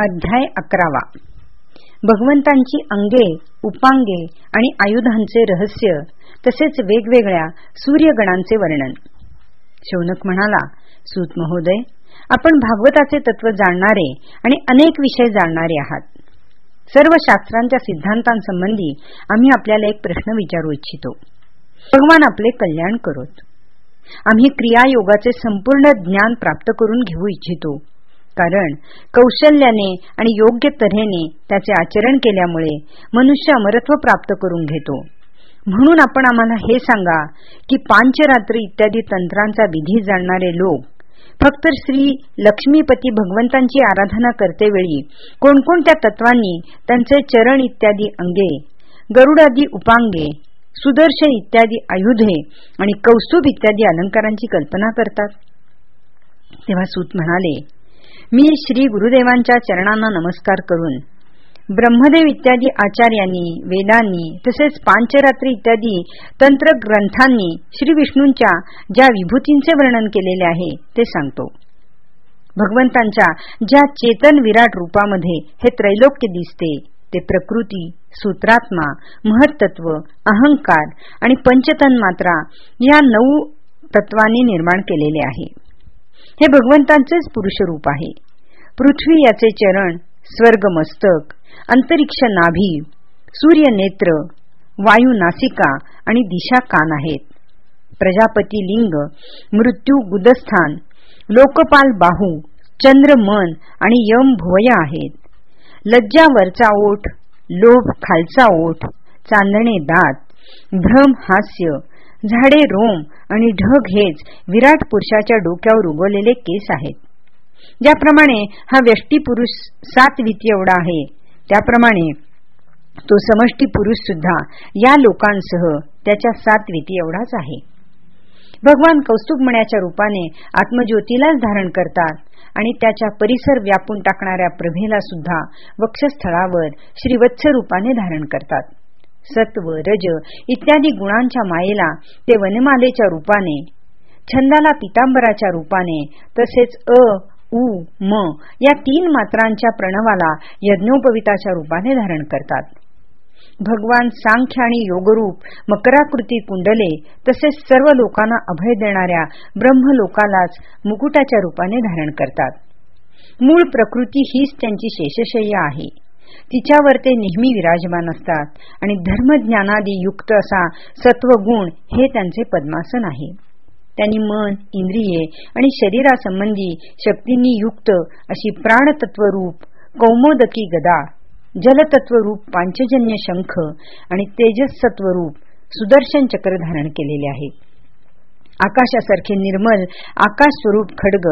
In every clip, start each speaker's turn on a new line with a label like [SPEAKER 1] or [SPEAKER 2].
[SPEAKER 1] अध्याय अकरावा. भगवंतांची अंगे उपांगे आणि आयुधांचे रहस्य तसेच वेगवेगळ्या सूर्यगणांचे वर्णन. शौनक म्हणाला सूत महोदय आपण भागवताचे तत्व जाणणारे आणि अनेक विषय जाणणारे आहात. सर्व शास्त्रांच्या सिद्धांतांसंबंधी आम्ही आपल्याला एक प्रश्न विचारू इच्छितो. भगवान आपले कल्याण करोत. आम्ही क्रियायोगाचे संपूर्ण ज्ञान प्राप्त करून घेऊ इच्छितो. कारण कौशल्याने आणि योग्य तऱ्हेने त्याचे आचरण केल्यामुळे मनुष्य अमरत्व प्राप्त करून घेतो. म्हणून आपण आम्हाला हे सांगा की पांचरात्री इत्यादी तंत्रांचा विधी जाणणारे लोक फक्त श्री लक्ष्मीपती भगवंतांची आराधना करतेवेळी कोणकोणत्या तत्वांनी त्यांचे चरण इत्यादी अंगे गरुडादी उपांगे सुदर्शन इत्यादी आयुधे आणि कौस्तुभ इत्यादी अलंकारांची कल्पना करतात? तेव्हा सूत म्हणाले मी श्री गुरुदेवांच्या चरणांना नमस्कार करून ब्रह्मदेव इत्यादी आचार्यांनी वेदांनी तसेच पांचरात्री इत्यादी तंत्र ग्रंथांनी श्री विष्णूंच्या ज्या विभूतींचे वर्णन केलेले आहे ते सांगतो. भगवंतांच्या ज्या चेतन विराट रूपामध्ये हे त्रैलोक्य दिसते ते प्रकृती सूत्रात्मा महत्त्व अहंकार आणि पंचतन मात्रा या नऊ तत्वांनी निर्माण केलेले आहे. हे भगवंतांचेच पुरुषरूप आहे. पृथ्वी याचे चरण स्वर्ग मस्तक अंतरिक्ष नाभी सूर्य नेत्र वायू नासिका आणि दिशा कान आहेत. प्रजापती लिंग मृत्यू गुदस्थान लोकपाल बाहू चंद्र मन आणि यम भुवया आहेत. लज्जा वरचा ओठ लोभ खालचा ओठ चांदणे दात भ्रम हास्य झाडे रोम आणि ढग हेच विराट पुरुषाच्या डोक्यावर उगवलेले केस आहेत. ज्याप्रमाणे हा व्यष्टी पुरुष सात विती एवढा आहे त्याप्रमाणे तो समष्टी पुरुष सुद्धा या लोकांसह त्याच्या सात विती एवढाच आहे. भगवान कौस्तुभमण्याच्या रूपाने आत्मज्योतीलाच धारण करतात आणि त्याच्या परिसर व्यापून टाकणाऱ्या प्रभेला सुद्धा वक्षस्थळावर श्रीवत्स रूपाने धारण करतात. सत्व रज इत्यादी गुणांच्या मायेला ते वनमालेच्या रूपाने छंदाला पितांबराच्या रूपाने तसेच अ उ म या तीन मात्रांच्या प्रणवाला यज्ञोपविताच्या रूपाने धारण करतात. भगवान सांख्य आणि योगरूप मकराकृती कुंडले तसेच सर्व लोकांना अभय देणाऱ्या ब्रह्मलोकालाच मुकुटाच्या रूपाने धारण करतात. मूळ प्रकृती हीच त्यांची शेषशय्या आहे. तिच्यावर ते नेहमी विराजमान असतात. आणि धर्मज्ञानादी युक्त असा सत्वगुण हे त्यांचे पद्मासन आहे. त्यांनी मन इंद्रिये आणि शरीरासंबंधी शक्तींनी युक्त अशी प्राणतत्वरूप कौमोदकी गदा जलतत्वरूप पांचजन्य शंख आणि तेजस सत्वरूप सुदर्शन चक्र धारण केलेले आहे. आकाशासारखे निर्मल आकाश स्वरूप खडग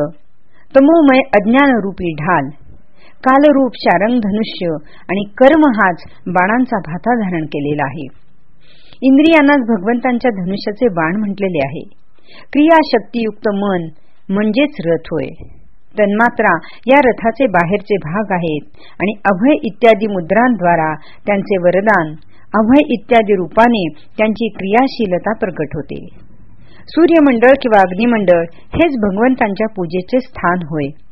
[SPEAKER 1] तमोमय अज्ञानरूपी ढाल कालरूप शारंग धनुष्य आणि कर्म हाच बाणांचा भाता धारण केलेला आहे. इंद्रियांनाच भगवंतांच्या धनुष्याचे बाण म्हटलेले आहे. क्रियाशक्तीयुक्त मन म्हणजेच रथ होय. तन्मात्रा या रथाचे बाहेरचे भाग आहेत आणि अभय इत्यादी मुद्रांद्वारा त्यांचे वरदान अभय इत्यादी रूपाने त्यांची क्रियाशीलता प्रकट होते. सूर्यमंडळ किंवा अग्निमंडळ हेच भगवंतांच्या पूजेचे स्थान होय.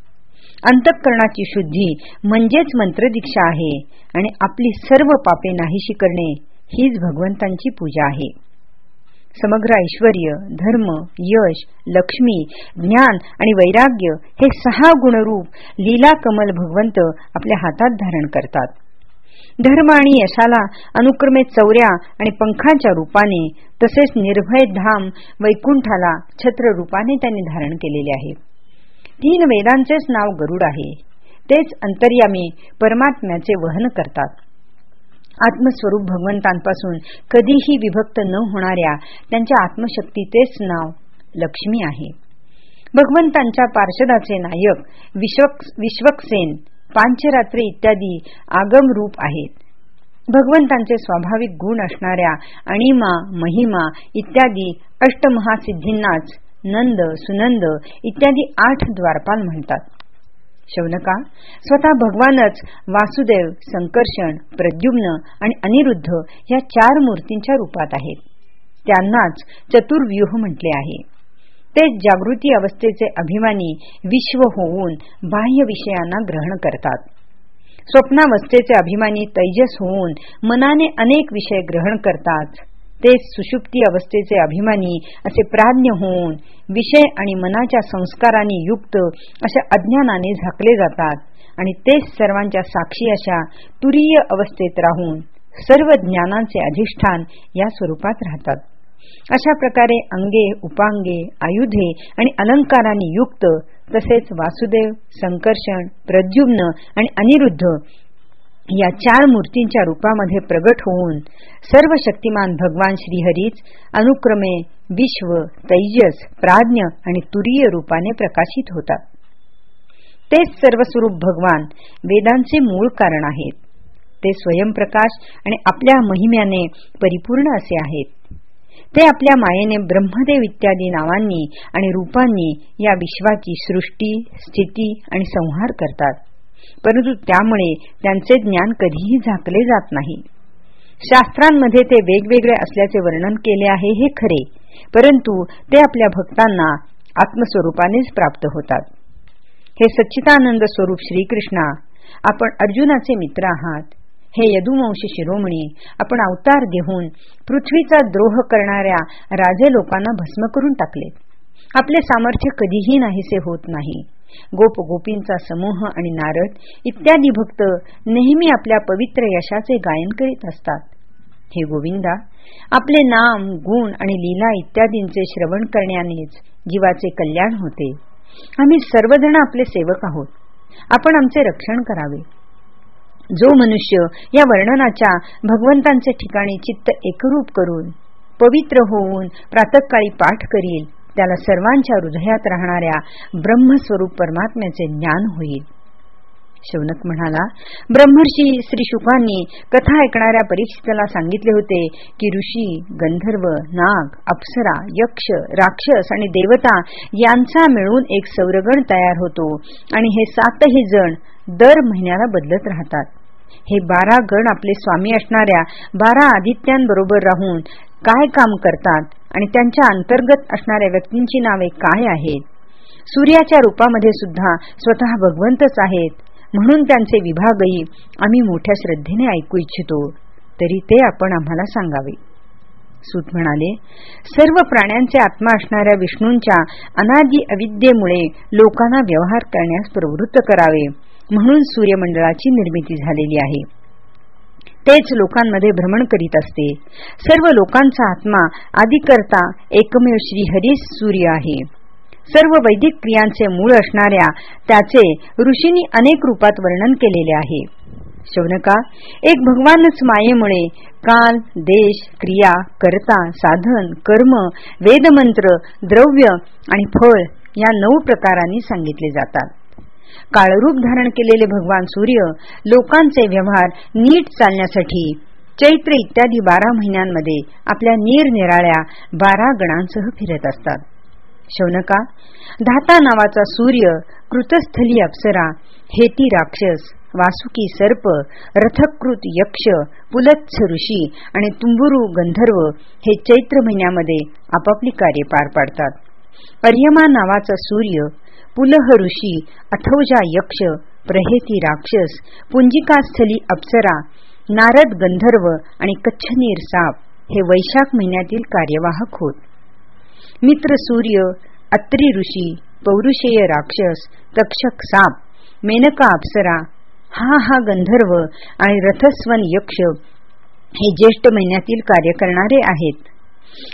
[SPEAKER 1] अंतःकरणाची शुद्धी म्हणजेच मंत्रदीक्षा आहे आणि आपली सर्व पापे नाहीशी करणे हीच भगवंतांची पूजा आहे. समग्र ऐश्वर धर्म यश लक्ष्मी ज्ञान आणि वैराग्य हे सहा गुणरूप लीला कमल भगवंत आपल्या हातात धारण करतात. धर्म आणि यशाला अनुक्रमे चौऱ्या आणि पंखांच्या रूपाने तसेच निर्भय धाम वैकुंठाला छत्र रूपाने त्यांनी धारण केलेले आहे. तीन वेदांचेच नाव गरुड आहे. तेच अंतर्यामी परमात्म्याचे वहन करतात. आत्मस्वरूप भगवंतांपासून कधीही विभक्त न होणाऱ्या त्यांच्या आत्मशक्तीचेच नाव लक्ष्मी आहे. भगवंतांच्या पार्षदाचे नायक विश्वक्सेन पांचरात्री इत्यादी आगम रूप आहेत. भगवंतांचे स्वाभाविक गुण असणाऱ्या अणिमा महिमा इत्यादी अष्टमहासिद्धींनाच नंद सुनंद इत्यादी आठ द्वारपाल म्हणतात. शौनका स्वतः भगवानच वासुदेव संकर्षण प्रद्युम्न आणि अनिरुद्ध या चार मूर्तींच्या रूपात आहेत. त्यांनाच चतुर्व्यूह म्हटले आहे. ते जागृती अवस्थेचे अभिमानी विश्व होऊन बाह्य विषयांना ग्रहण करतात. स्वप्नावस्थेचे अभिमानी तैजस होऊन मनाने अनेक विषय ग्रहण करतात. ते सुषुप्ती अवस्थेचे अभिमानी असे प्राज्ञ होऊन विषय आणि मनाच्या संस्कारांनी युक्त अशा अज्ञानाने झाकले जातात. आणि तेच सर्वांच्या साक्षी अशा तुरीय अवस्थेत राहून सर्व ज्ञानांचे अधिष्ठान या स्वरूपात राहतात. अशा प्रकारे अंगे उपांगे आयुधे आणि अलंकारांनी युक्त तसेच वासुदेव संकर्षण प्रद्युम्न आणि अनिरुद्ध या चार मूर्तींच्या रूपामध्ये प्रगट होऊन सर्व शक्तिमान भगवान श्रीहरीच अनुक्रमे विश्व तैजस प्राज्ञ आणि तुरीय रूपाने प्रकाशित होतात. तेच सर्वस्वरूप भगवान वेदांचे मूळ कारण आहेत. ते स्वयंप्रकाश आणि आपल्या महिम्याने परिपूर्ण असे आहेत. ते आपल्या मायेने ब्रह्मदेव इत्यादी नावांनी आणि रूपांनी या विश्वाची सृष्टी स्थिती आणि संहार करतात. परंतु त्यामुळे त्यांचे ज्ञान कधीही झाकले जात नाही. शास्त्रांमध्ये ते वेगवेगळे असल्याचे वर्णन केले आहे हे खरे परंतु ते आपल्या भक्तांना आत्मस्वरूपानेच प्राप्त होतात. हे सच्चितानंद स्वरूप श्रीकृष्णा आपण अर्जुनाचे मित्र आहात. हे यदुवंशी शिरोमणी आपण अवतार घेऊन पृथ्वीचा द्रोह करणाऱ्या राजे लोकांना भस्म करून टाकले आपले सामर्थ्य कधीही नाहीसे होत नाही. गोप गोपींचा समूह आणि नारद इत्यादी भक्त नेहमी आपल्या पवित्र यशाचे गायन करीत असतात. हे गोविंदा आपले नाम गुण आणि लीला इत्यादींचे श्रवण करण्यानेच जीवाचे कल्याण होते. आम्ही सर्वजण आपले सेवक आहोत. आपण आमचे रक्षण करावे. जो मनुष्य या वर्णनाच्या भगवंतांचे ठिकाणी चित्त एकरूप करून पवित्र होऊन प्रातकाळी पाठ करील त्याला सर्वांच्या हृदयात राहणाऱ्या ब्रह्मस्वरूप परमात्म्याचे ज्ञान होईल. शौनक म्हणाला ब्रह्मर्षी श्री शुकांनी कथा ऐकणाऱ्या परीक्षिताला सांगितले होते की ऋषी गंधर्व नाग अप्सरा यक्ष राक्षस आणि देवता यांचा मिळून एक सौरगण तयार होतो आणि हे सातही जण दर महिन्याला बदलत राहतात. हे बारा गण आपले स्वामी असणाऱ्या बारा आदित्यांबरोबर राहून काय काम करतात आणि त्यांच्या अंतर्गत असणाऱ्या व्यक्तींची नावे काय आहेत? सूर्याच्या रूपामध्ये सुद्धा स्वतः भगवंतच आहेत. म्हणून त्यांचे विभागही आम्ही मोठ्या श्रद्धेने ऐकू इच्छितो. तरी ते आपण आम्हाला सांगावे. सूत म्हणाले सर्व प्राण्यांचे आत्मा असणाऱ्या विष्णूंच्या अनादी अविद्येमुळे लोकांना व्यवहार करण्यास प्रवृत्त करावे. म्हणून सूर्यमंडळाची निर्मिती झालेली आहे. तेच लोकांमध्ये भ्रमण करीत असते. सर्व लोकांचा आत्मा आदिकर्ता एकमेव श्रीहरी सूर्य आहे. सर्व वैदिक क्रियांचे मूळ असणाऱ्या त्याचे ऋषींनी अनेक रूपात वर्णन केलेले आहे. शौनका एक भगवानच मायेमुळे काल देश क्रिया कर्ता साधन कर्म वेदमंत्र द्रव्य आणि फळ या नऊ प्रकारांनी सांगितले जातात. काळरूप धारण केलेले भगवान सूर्य लोकांचे व्यवहार नीट चालण्यासाठी चैत्र इत्यादी बारा महिन्यांमध्ये आपल्या निरनिराळ्या बारा गणांसह फिरत असतात. शौनका धाता नावाचा सूर्य कृतस्थली अप्सरा हेती राक्षस वासुकी सर्प रथकृत यक्ष पुलत्स ऋषी आणि तुंबुरू गंधर्व हे चैत्र महिन्यामध्ये आपापली कार्य पार पाडतात. अर्यमा नावाचा सूर्य पुलह ऋषी अथौजा यक्ष प्रहेती राक्षस पुंजिकास्थली अप्सरा नारद गंधर्व आणि कच्छनीर साप हे वैशाख महिन्यातील कार्यवाहक होत. मित्र सूर्य अत्री ऋषी पौरुषेय राक्षस तक्षक साप मेनका अप्सरा हा हा गंधर्व आणि रथस्वन यक्ष हे ज्येष्ठ महिन्यातील कार्य करणारे आहेत.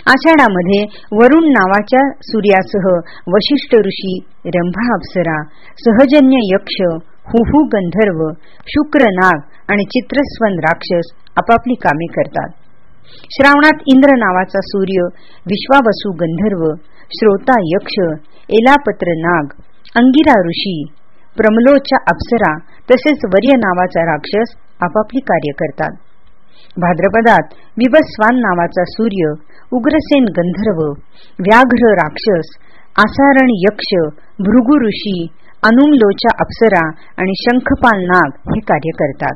[SPEAKER 1] आषाढामध्ये वरुण नावाच्या सूर्यासह वशिष्ठ ऋषी रंभा अप्सरा सहजन्य यक्ष हुहू गंधर्व शुक्र नाग आणि चित्रस्वन राक्षस आपापली कामे करतात. श्रावणात इंद्र नावाचा सूर्य विश्वावसू गंधर्व श्रोता यक्ष एलापत्र नाग अंगिरा ऋषी प्रमलोच्या अप्सरा तसेच वर्य नावाचा राक्षस आपापली कार्य करतात. भाद्रपदात विबस्वान नावाचा सूर्य उग्रसेन गंधर्व व्याघ्र राक्षस आसारण यक्ष भृगु ऋषी अनुमलोचा अप्सरा आणि शंखपाल नाग हे कार्य करतात.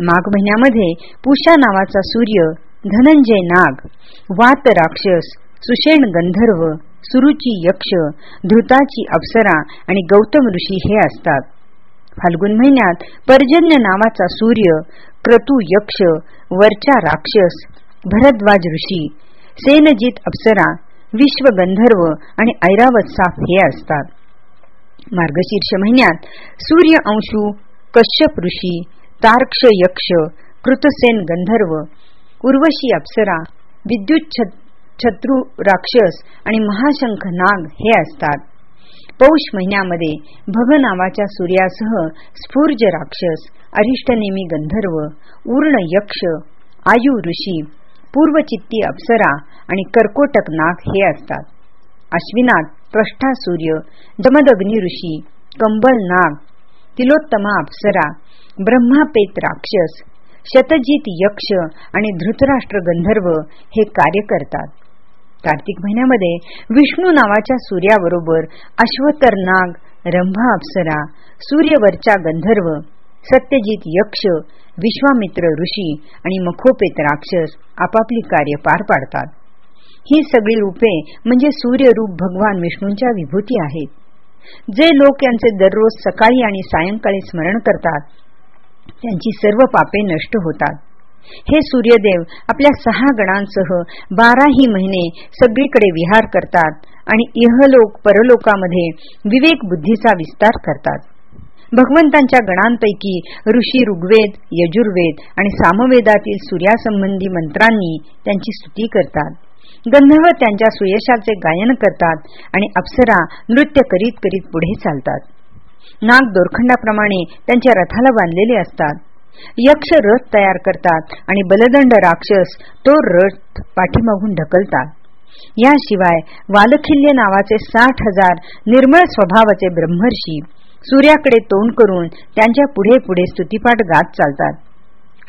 [SPEAKER 1] माघ महिन्यामध्ये पुषा नावाचा सूर्य धनंजय नाग वात राक्षस सुषेण गंधर्व सुरुची यक्ष धृताची अप्सरा आणि गौतम ऋषी हे असतात. फाल्गुन महिन्यात पर्जन्य नावाचा सूर्य क्रतू यक्ष वरचा राक्षस भरद्वाज ऋषी सेनजित अप्सरा विश्वगंधर्व आणि ऐरावत साफ हे असतात. मार्गशीर्ष महिन्यात सूर्य अंशू कश्यप ऋषी तार्क्ष यक्ष कृतसेन गंधर्व उर्वशी अप्सरा विद्युत छत्रु राक्षस आणि महाशंख नाग हे असतात. पौष महिन्यामध्ये भग नावाच्या सूर्यासह स्फूर्ज राक्षस अरिष्टनेमी गंधर्व उर्ण यक्ष आयु ऋषी पूर्वचित्ती अप्सरा आणि कर्कोटक नाग हे असतात. अश्विनात प्रष्ठा सूर्य दमदग्नी ऋषी कंबल नाग तिलोत्तमा अप्सरा ब्रह्मापेत राक्षस शतजीत यक्ष आणि धृतराष्ट्र गंधर्व हे कार्य करतात. कार्तिक महिन्यामध्ये विष्णू नावाच्या सूर्याबरोबर अश्वतर नाग रंभा अप्सरा सूर्यवरच्या गंधर्व सत्यजित यक्ष विश्वामित्र ऋषी आणि मखोपेत राक्षस आपापली कार्य पार पाडतात. ही सगळी रूपे म्हणजे सूर्यरूप भगवान विष्णूंच्या विभूती आहेत. जे लोक यांचे दररोज सकाळी आणि सायंकाळी स्मरण करतात त्यांची सर्व पापे नष्ट होतात. हे सूर्यदेव आपल्या सहा गणांसह बाराही महिने सगळीकडे विहार करतात आणि इहलोक परलोकामध्ये विवेक बुद्धीचा विस्तार करतात. भगवंतांच्या गणांपैकी ऋषी ऋग्वेद यजुर्वेद आणि सामवेदातील सूर्यासंबंधी मंत्रांनी त्यांची स्तुती करतात. गंधर्व त्यांच्या सुयशाचे गायन करतात आणि अप्सरा नृत्य करीत करीत पुढे चालतात. नाग दोरखंडाप्रमाणे त्यांच्या रथाला बांधलेले असतात. यक्ष रथ तयार करतात आणि बलदंड राक्षस तो रथ पाठीमागून ढकलतात. याशिवाय वालखिल्य नावाचे साठ हजार निर्मळ स्वभावाचे ब्रह्मर्षी सूर्याकडे तोंड करून त्यांच्या पुढे पुढे स्तुतीपाठ गात चालतात.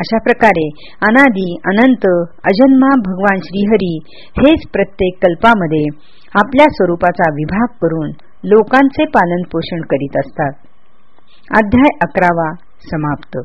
[SPEAKER 1] अशा प्रकारे अनादी अनंत अजन्मा भगवान श्रीहरी हेच प्रत्येक कल्पामध्ये आपल्या स्वरूपाचा विभाग करून लोकांचे पालन पोषण करीत असतात. अध्याय अकरावा समाप्त.